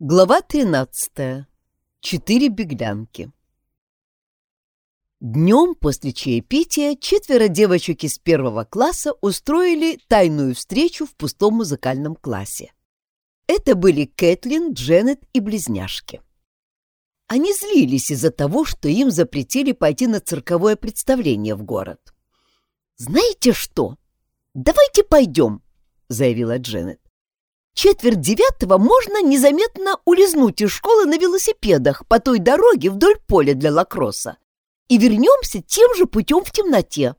Глава 13. Четыре беглянки. Днем после чаепития четверо девочек из первого класса устроили тайную встречу в пустом музыкальном классе. Это были Кэтлин, Дженнет и близняшки. Они злились из-за того, что им запретили пойти на цирковое представление в город. «Знаете что? Давайте пойдем», — заявила Дженнет четверть девятого можно незаметно улизнуть из школы на велосипедах по той дороге вдоль поля для лакросса и вернемся тем же путем в темноте.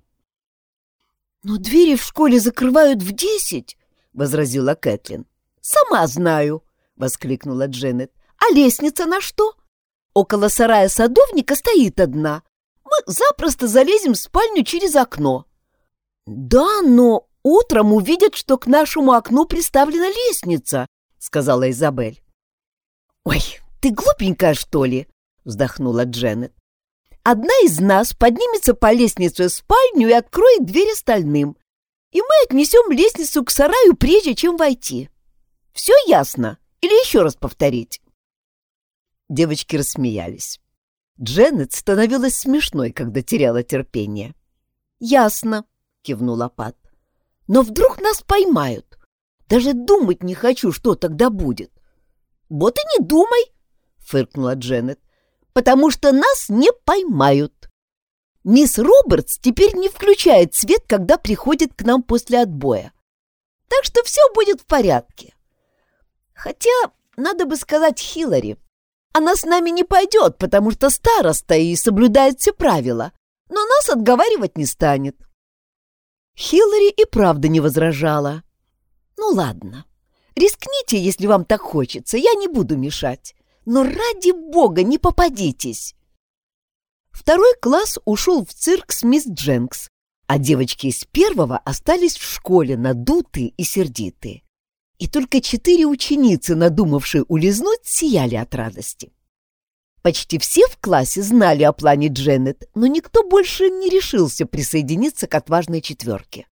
«Но двери в школе закрывают в десять», — возразила Кэтлин. «Сама знаю», — воскликнула Дженнет. «А лестница на что? Около сарая садовника стоит одна. Мы запросто залезем в спальню через окно». «Да, но утром увидят, что к нашему окну приставлена лестница», — сказала Изабель. «Ой, ты глупенькая, что ли?» — вздохнула Дженнет. «Одна из нас поднимется по лестнице в спальню и откроет дверь остальным, и мы отнесем лестницу к сараю, прежде чем войти. Все ясно? Или еще раз повторить?» Девочки рассмеялись. Дженнет становилась смешной, когда теряла терпение. «Ясно», — кивнула Пат. Но вдруг нас поймают. Даже думать не хочу, что тогда будет. Вот и не думай, фыркнула Дженнет, потому что нас не поймают. Мисс Робертс теперь не включает свет, когда приходит к нам после отбоя. Так что все будет в порядке. Хотя, надо бы сказать Хиллари, она с нами не пойдет, потому что староста и соблюдает все правила, но нас отговаривать не станет. Хиллари и правда не возражала. «Ну ладно, рискните, если вам так хочется, я не буду мешать. Но ради бога не попадитесь!» Второй класс ушел в цирк с мисс Дженкс, а девочки из первого остались в школе надутые и сердитые. И только четыре ученицы, надумавшие улизнуть, сияли от радости. Почти все в классе знали о плане Дженнет, но никто больше не решился присоединиться к отважной четверке.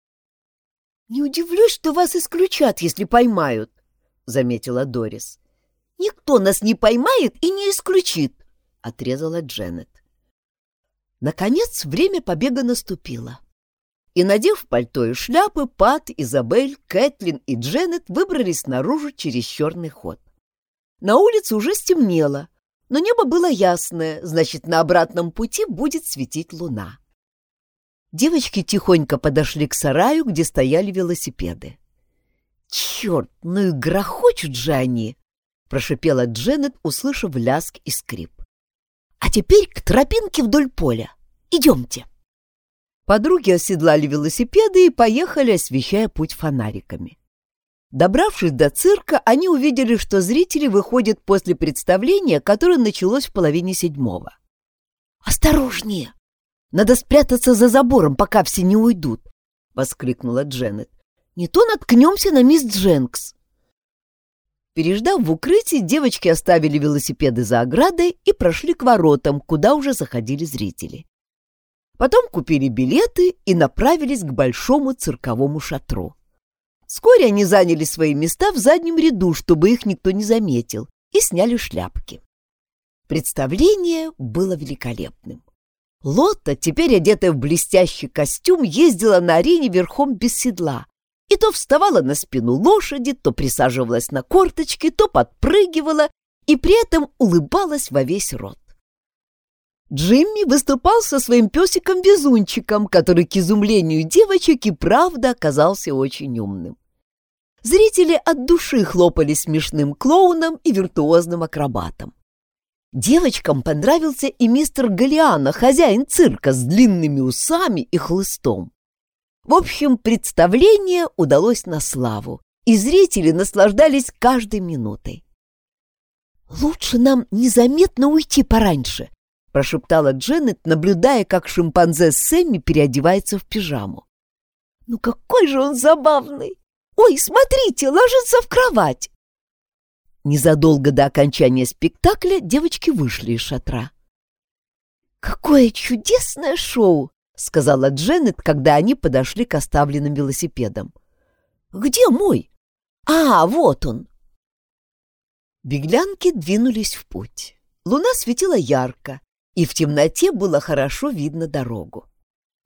«Не удивлюсь, что вас исключат, если поймают», — заметила Дорис. «Никто нас не поймает и не исключит», — отрезала Дженнет. Наконец время побега наступило. И, надев пальто и шляпы, Пат, Изабель, Кэтлин и Дженнет выбрались наружу через черный ход. На улице уже стемнело, но небо было ясное, значит, на обратном пути будет светить луна. Девочки тихонько подошли к сараю, где стояли велосипеды. «Черт, ну и грохочут же они!» — прошипела Дженнет, услышав ляск и скрип. «А теперь к тропинке вдоль поля. Идемте!» Подруги оседлали велосипеды и поехали, освещая путь фонариками. Добравшись до цирка, они увидели, что зрители выходят после представления, которое началось в половине седьмого. «Осторожнее! Надо спрятаться за забором, пока все не уйдут!» — воскликнула Дженнет. «Не то наткнемся на мисс Дженкс!» Переждав в укрытии, девочки оставили велосипеды за оградой и прошли к воротам, куда уже заходили зрители. Потом купили билеты и направились к большому цирковому шатру. Вскоре они заняли свои места в заднем ряду, чтобы их никто не заметил, и сняли шляпки. Представление было великолепным. Лотта, теперь одетая в блестящий костюм, ездила на арене верхом без седла и то вставала на спину лошади, то присаживалась на корточки, то подпрыгивала и при этом улыбалась во весь рот. Джимми выступал со своим песиком-везунчиком, который, к изумлению девочек, и правда оказался очень умным. Зрители от души хлопали смешным клоуном и виртуозным акробатом. Девочкам понравился и мистер Галиано, хозяин цирка с длинными усами и хлыстом. В общем, представление удалось на славу, и зрители наслаждались каждой минутой. «Лучше нам незаметно уйти пораньше», прошептала Дженнет, наблюдая, как шимпанзе Сэмми переодевается в пижаму. «Ну какой же он забавный! Ой, смотрите, ложится в кровать!» Незадолго до окончания спектакля девочки вышли из шатра. «Какое чудесное шоу!» — сказала Дженнет, когда они подошли к оставленным велосипедам. «Где мой? А, вот он!» Беглянки двинулись в путь. Луна светила ярко, и в темноте было хорошо видно дорогу.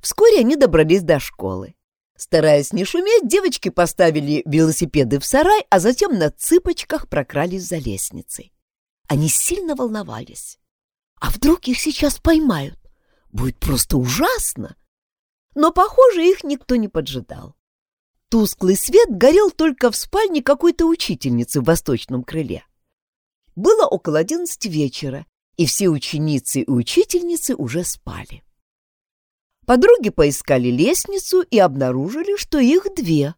Вскоре они добрались до школы. Стараясь не шуметь, девочки поставили велосипеды в сарай, а затем на цыпочках прокрались за лестницей. Они сильно волновались. А вдруг их сейчас поймают? Будет просто ужасно. Но, похоже, их никто не поджидал. Тусклый свет горел только в спальне какой-то учительницы в восточном крыле. Было около одиннадцати вечера, и все ученицы и учительницы уже спали. Подруги поискали лестницу и обнаружили, что их две,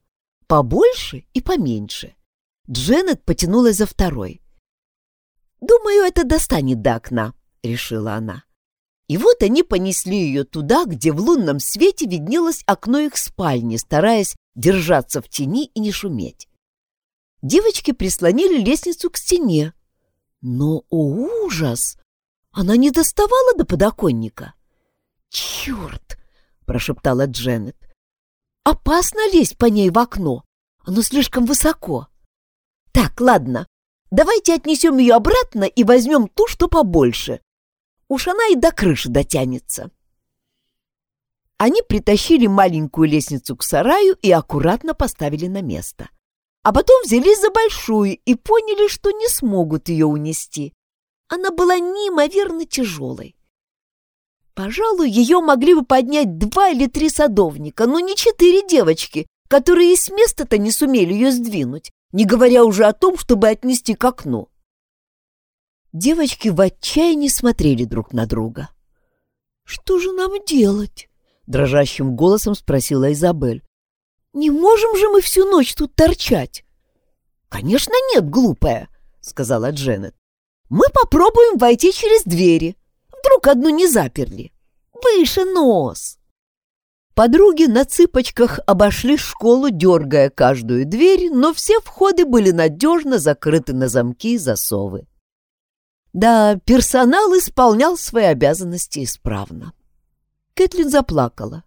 побольше и поменьше. Дженнет потянулась за второй. «Думаю, это достанет до окна», — решила она. И вот они понесли ее туда, где в лунном свете виднелось окно их спальни, стараясь держаться в тени и не шуметь. Девочки прислонили лестницу к стене. Но, о ужас! Она не доставала до подоконника. «Черт!» — прошептала Дженнет. «Опасно лезть по ней в окно. Оно слишком высоко. Так, ладно, давайте отнесем ее обратно и возьмем ту, что побольше. Уж она и до крыши дотянется». Они притащили маленькую лестницу к сараю и аккуратно поставили на место. А потом взялись за большую и поняли, что не смогут ее унести. Она была неимоверно тяжелой. Пожалуй, ее могли бы поднять два или три садовника, но не четыре девочки, которые и с места-то не сумели ее сдвинуть, не говоря уже о том, чтобы отнести к окну. Девочки в отчаянии смотрели друг на друга. «Что же нам делать?» — дрожащим голосом спросила Изабель. «Не можем же мы всю ночь тут торчать?» «Конечно нет, глупая», — сказала Дженнет. «Мы попробуем войти через двери. Вдруг одну не заперли. Выше нос!» Подруги на цыпочках обошли школу, дергая каждую дверь, но все входы были надежно закрыты на замки и засовы. Да, персонал исполнял свои обязанности исправно. Кэтлин заплакала.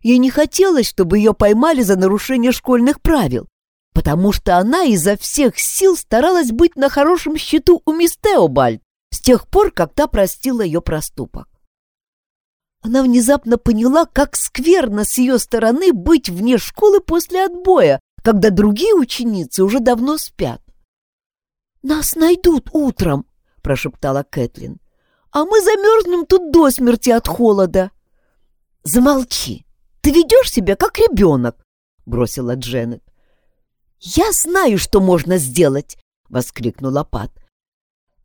Ей не хотелось, чтобы ее поймали за нарушение школьных правил, потому что она изо всех сил старалась быть на хорошем счету у мисс Теобальд с тех пор, как та простила ее проступок. Она внезапно поняла, как скверно с ее стороны быть вне школы после отбоя, когда другие ученицы уже давно спят. «Нас найдут утром», — прошептала Кэтлин, «а мы замерзнем тут до смерти от холода». «Замолчи! Ты ведешь себя как ребенок!» — бросила Дженнет. «Я знаю, что можно сделать!» — воскликнула Пат.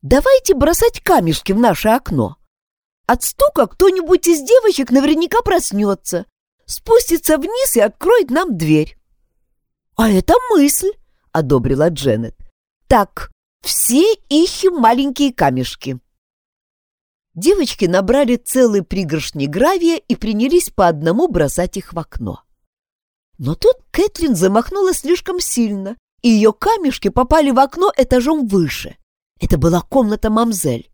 «Давайте бросать камешки в наше окно. От стука кто-нибудь из девочек наверняка проснется, спустится вниз и откроет нам дверь». «А это мысль!» — одобрила Дженнет. «Так, все ищем маленькие камешки». Девочки набрали целый пригоршни гравия и принялись по одному бросать их в окно. Но тут Кэтлин замахнулась слишком сильно, и ее камешки попали в окно этажом выше. Это была комната мамзель.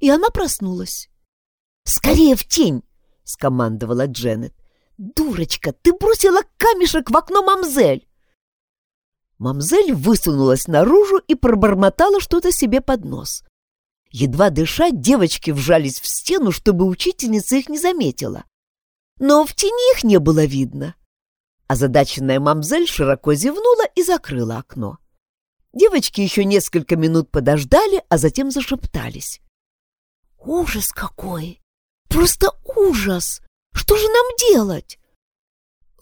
И она проснулась. «Скорее в тень!» — скомандовала Дженнет. «Дурочка, ты бросила камешек в окно мамзель!» Мамзель высунулась наружу и пробормотала что-то себе под нос. Едва дыша, девочки вжались в стену, чтобы учительница их не заметила. Но в тени их не было видно. Озадаченная мамзель широко зевнула и закрыла окно. Девочки еще несколько минут подождали, а затем зашептались. «Ужас какой! Просто ужас! Что же нам делать?»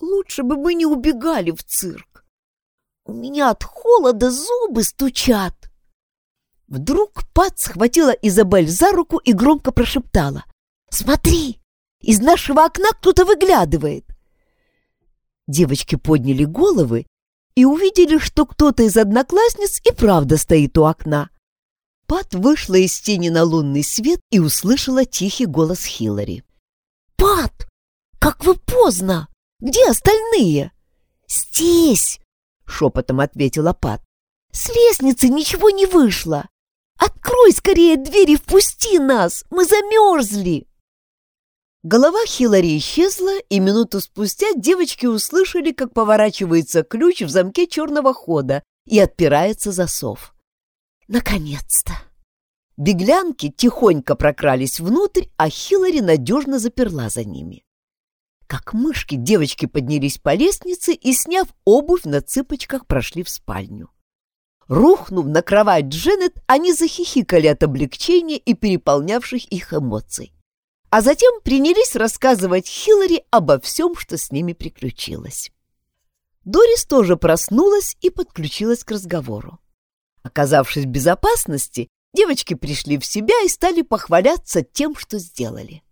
«Лучше бы мы не убегали в цирк. У меня от холода зубы стучат!» Вдруг Пат схватила Изабель за руку и громко прошептала. «Смотри! Из нашего окна кто-то выглядывает!» Девочки подняли головы и увидели, что кто-то из одноклассниц и правда стоит у окна. Пат вышла из тени на лунный свет и услышала тихий голос Хиллари. «Пат, как вы поздно! Где остальные?» «Здесь!» — шепотом ответила Пат. «С лестницы ничего не вышло. «Открой скорее дверь и впусти нас! Мы замерзли!» Голова Хиллари исчезла, и минуту спустя девочки услышали, как поворачивается ключ в замке черного хода и отпирается засов. Наконец-то! Беглянки тихонько прокрались внутрь, а Хиллари надежно заперла за ними. Как мышки девочки поднялись по лестнице и, сняв обувь, на цыпочках прошли в спальню. Рухнув на кровать Дженнет, они захихикали от облегчения и переполнявших их эмоций. А затем принялись рассказывать Хиллари обо всем, что с ними приключилось. Дорис тоже проснулась и подключилась к разговору. Оказавшись в безопасности, девочки пришли в себя и стали похваляться тем, что сделали.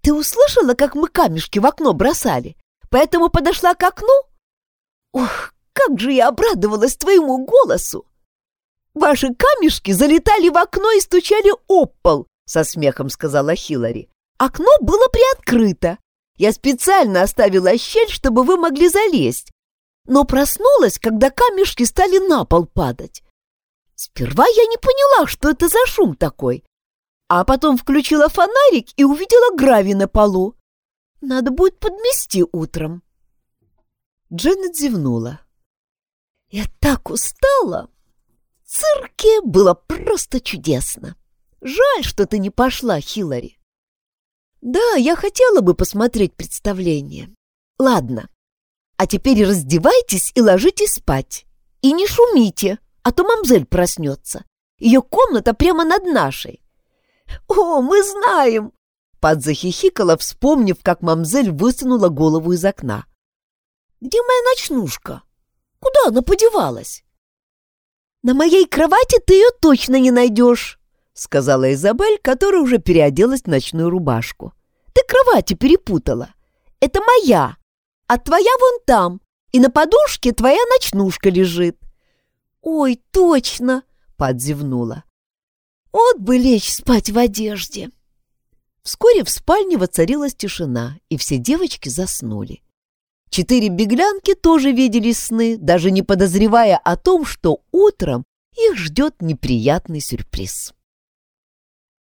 Ты услышала, как мы камешки в окно бросали, поэтому подошла к окну? Ох, как же я обрадовалась твоему голосу! Ваши камешки залетали в окно и стучали об пол, со смехом сказала Хиллари. Окно было приоткрыто. Я специально оставила щель, чтобы вы могли залезть. Но проснулась, когда камешки стали на пол падать. Сперва я не поняла, что это за шум такой, а потом включила фонарик и увидела гравий на полу. Надо будет подмести утром. Дженнет зевнула. Я так устала. В цирке было просто чудесно. Жаль, что ты не пошла, Хиллари. Да, я хотела бы посмотреть представление. Ладно. А теперь раздевайтесь и ложитесь спать. И не шумите, а то мамзель проснется. Ее комната прямо над нашей. «О, мы знаем!» Пат захихикала, вспомнив, как мамзель высунула голову из окна. «Где моя ночнушка? Куда она подевалась?» «На моей кровати ты ее точно не найдешь», — сказала Изабель, которая уже переоделась в ночную рубашку. «Ты кровати перепутала. Это моя, а твоя вон там, и на подушке твоя ночнушка лежит». «Ой, точно!» — подзевнула. Вот бы лечь спать в одежде. Вскоре в спальне воцарилась тишина, и все девочки заснули. Четыре беглянки тоже видели сны, даже не подозревая о том, что утром их ждет неприятный сюрприз.